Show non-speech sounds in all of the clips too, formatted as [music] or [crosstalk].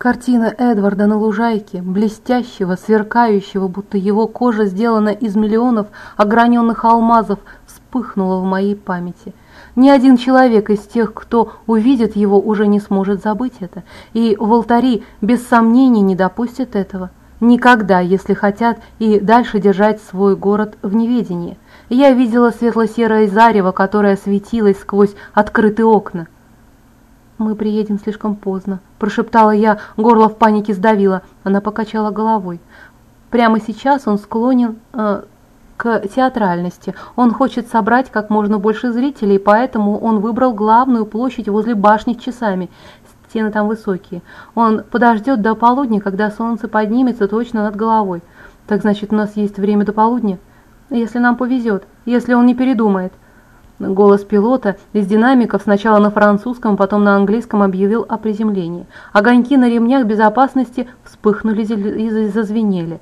Картина Эдварда на лужайке, блестящего, сверкающего, будто его кожа сделана из миллионов ограненных алмазов, вспыхнула в моей памяти. Ни один человек из тех, кто увидит его, уже не сможет забыть это, и в алтари без сомнений не допустят этого. Никогда, если хотят и дальше держать свой город в неведении. Я видела светло-серое зарево, которое светилось сквозь открытые окна. «Мы приедем слишком поздно», – прошептала я, горло в панике сдавило. Она покачала головой. «Прямо сейчас он склонен э, к театральности. Он хочет собрать как можно больше зрителей, поэтому он выбрал главную площадь возле башни с часами. Стены там высокие. Он подождет до полудня, когда солнце поднимется точно над головой. Так значит, у нас есть время до полудня? Если нам повезет, если он не передумает». Голос пилота из динамиков сначала на французском, потом на английском объявил о приземлении. Огоньки на ремнях безопасности вспыхнули и зазвенели.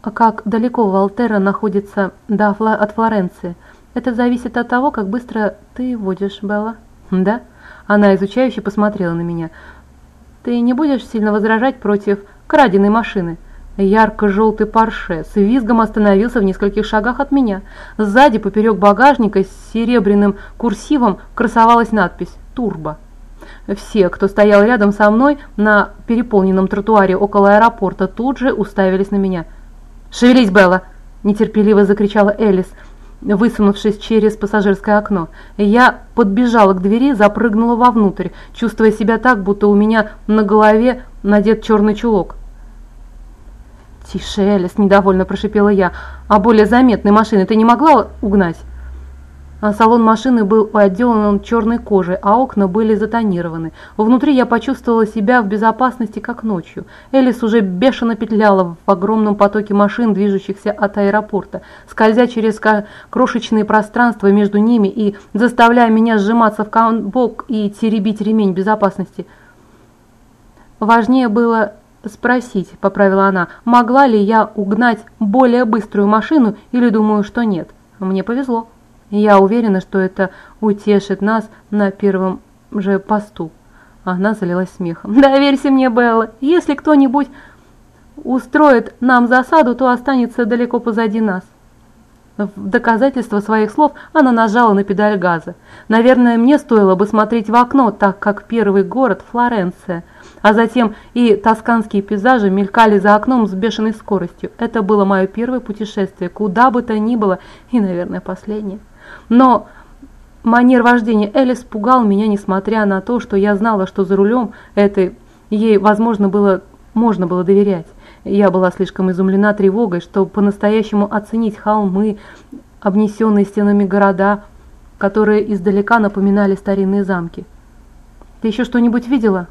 А как далеко Валтера находится до, от Флоренции? Это зависит от того, как быстро ты водишь, Белла. Да? Она изучающе посмотрела на меня. Ты не будешь сильно возражать против краденой машины? Ярко-желтый парше с визгом остановился в нескольких шагах от меня. Сзади, поперек багажника, с серебряным курсивом красовалась надпись «Турбо». Все, кто стоял рядом со мной на переполненном тротуаре около аэропорта, тут же уставились на меня. «Шевелись, Белла!» – нетерпеливо закричала Элис, высунувшись через пассажирское окно. Я подбежала к двери, запрыгнула вовнутрь, чувствуя себя так, будто у меня на голове надет черный чулок. «Тише, Элис!» – недовольно прошипела я. «А более заметной машины ты не могла угнать?» а Салон машины был отделан черной кожей, а окна были затонированы. Внутри я почувствовала себя в безопасности, как ночью. Элис уже бешено петляла в огромном потоке машин, движущихся от аэропорта, скользя через крошечные пространства между ними и заставляя меня сжиматься в комбок и теребить ремень безопасности. Важнее было «Спросить», — поправила она, — «могла ли я угнать более быструю машину или думаю, что нет?» Мне повезло. Я уверена, что это утешит нас на первом же посту. Она залилась смехом. [laughs] «Доверься мне, Белла, если кто-нибудь устроит нам засаду, то останется далеко позади нас». В доказательство своих слов она нажала на педаль газа. Наверное, мне стоило бы смотреть в окно, так как первый город – Флоренция – а затем и тосканские пейзажи мелькали за окном с бешеной скоростью. Это было мое первое путешествие, куда бы то ни было, и, наверное, последнее. Но манер вождения Элис пугал меня, несмотря на то, что я знала, что за рулем этой ей, возможно, было, можно было доверять. Я была слишком изумлена тревогой, чтобы по-настоящему оценить холмы, обнесенные стенами города, которые издалека напоминали старинные замки. «Ты еще что-нибудь видела?»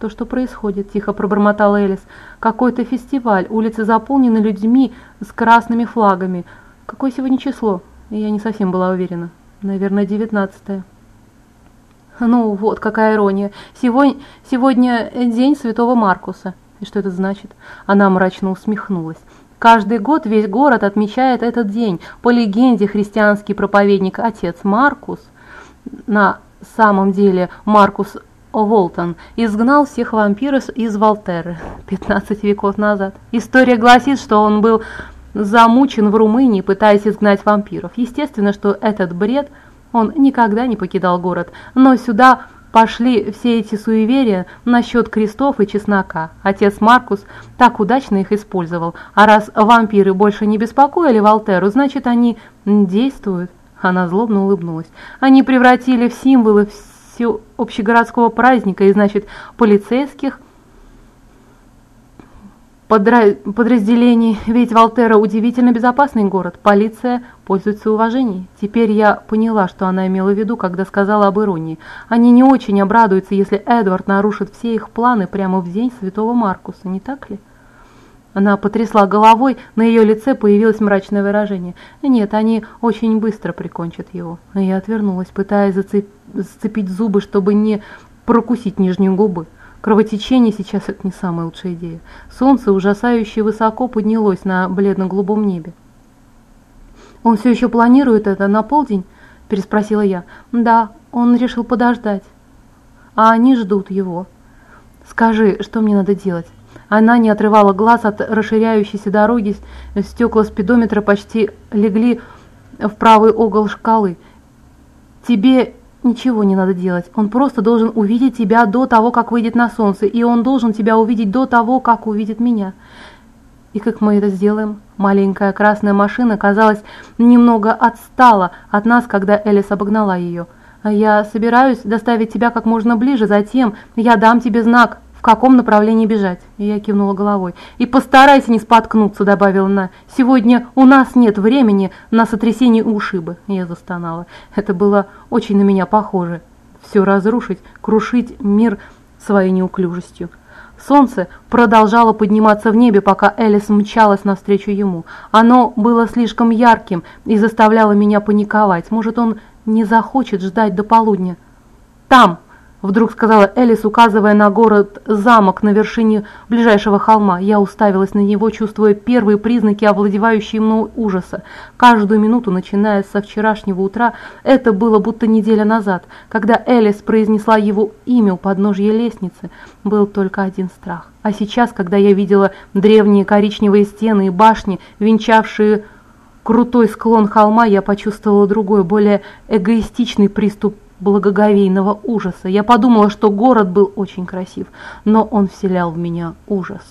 «То, что происходит», – тихо пробормотала Элис. «Какой-то фестиваль, улицы заполнены людьми с красными флагами. Какое сегодня число?» Я не совсем была уверена. Наверное, девятнадцатое. Ну, вот какая ирония. Сегодня, сегодня день святого Маркуса. Что это значит? Она мрачно усмехнулась. Каждый год весь город отмечает этот день. По легенде, христианский проповедник отец Маркус, на самом деле Маркус Волтон изгнал всех вампиров из Волтеры 15 веков назад. История гласит, что он был замучен в Румынии, пытаясь изгнать вампиров. Естественно, что этот бред, он никогда не покидал город, но сюда пошли все эти суеверия насчет крестов и чеснока. Отец Маркус так удачно их использовал, а раз вампиры больше не беспокоили Волтеру, значит они действуют. Она злобно улыбнулась. Они превратили в символы общегородского праздника, и значит полицейских подразделений, ведь Валтера удивительно безопасный город, полиция пользуется уважением. Теперь я поняла, что она имела в виду, когда сказала об иронии. Они не очень обрадуются, если Эдвард нарушит все их планы прямо в день Святого Маркуса, не так ли? Она потрясла головой, на ее лице появилось мрачное выражение. Нет, они очень быстро прикончат его. Я отвернулась, пытаясь зацеп... зацепить зубы, чтобы не прокусить нижнюю губы. Кровотечение сейчас это не самая лучшая идея. Солнце ужасающе высоко поднялось на бледно-голубом небе. «Он все еще планирует это на полдень?» – переспросила я. «Да, он решил подождать. А они ждут его». Скажи, что мне надо делать?» Она не отрывала глаз от расширяющейся дороги, стекла спидометра почти легли в правый угол шкалы. «Тебе ничего не надо делать. Он просто должен увидеть тебя до того, как выйдет на солнце, и он должен тебя увидеть до того, как увидит меня». И как мы это сделаем? Маленькая красная машина, казалось, немного отстала от нас, когда Элис обогнала ее. «Я собираюсь доставить тебя как можно ближе, затем я дам тебе знак, каком направлении бежать?» И я кивнула головой. «И постарайся не споткнуться», — добавила она. «Сегодня у нас нет времени на сотрясение ушибы», — я застонала. Это было очень на меня похоже. Все разрушить, крушить мир своей неуклюжестью. Солнце продолжало подниматься в небе, пока Элис мчалась навстречу ему. Оно было слишком ярким и заставляло меня паниковать. Может, он не захочет ждать до полудня. «Там!» Вдруг сказала Элис, указывая на город-замок на вершине ближайшего холма. Я уставилась на него, чувствуя первые признаки овладевающей мной ужаса. Каждую минуту, начиная со вчерашнего утра, это было будто неделя назад. Когда Элис произнесла его имя у подножья лестницы, был только один страх. А сейчас, когда я видела древние коричневые стены и башни, венчавшие крутой склон холма, я почувствовала другой, более эгоистичный приступ благоговейного ужаса. Я подумала, что город был очень красив, но он вселял в меня ужас.